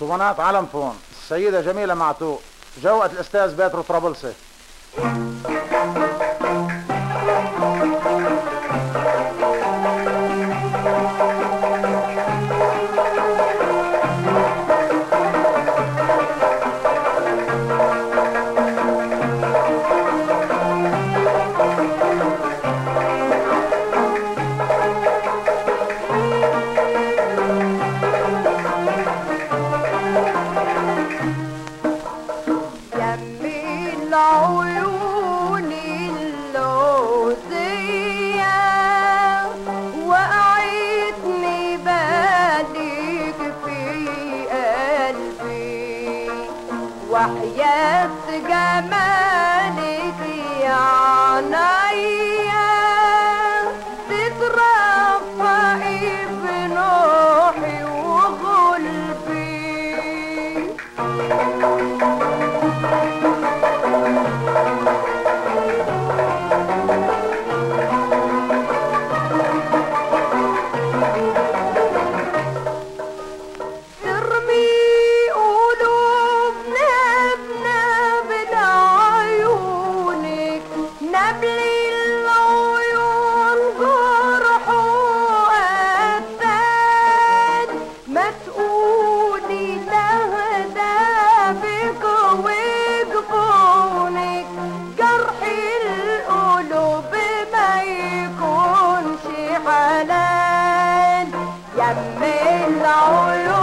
اسطوانات بيضافون. السيدة جميلة معتوق. جوقة الأستاذ بيترو طرابلسي. وحياة جمالك يا عنا 山美，楼幽。